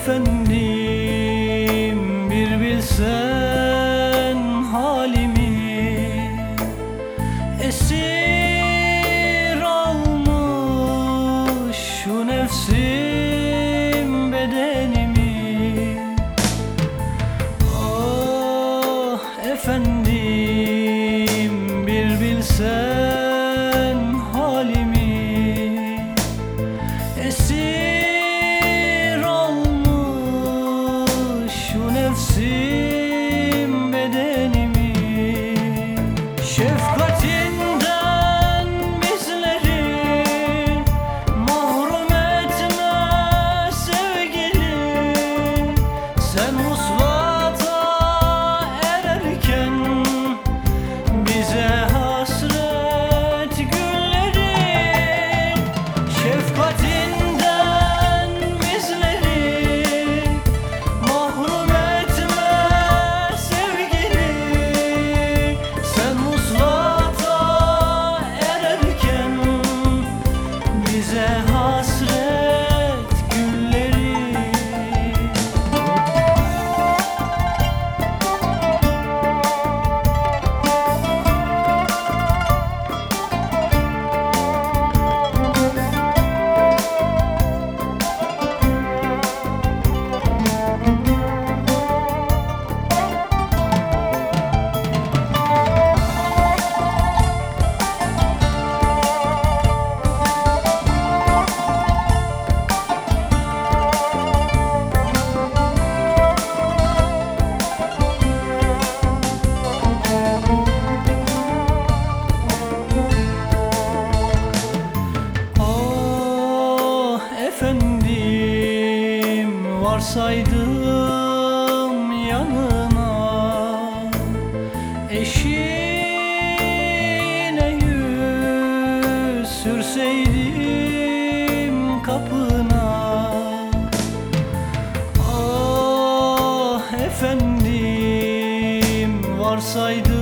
efendim bir bilsen halimi. Esir almış şu nefsim bedenimi. Ah efendim nefsim varsaydım yanına. Eşine yüz sürseydim kapına. Ah efendim varsaydım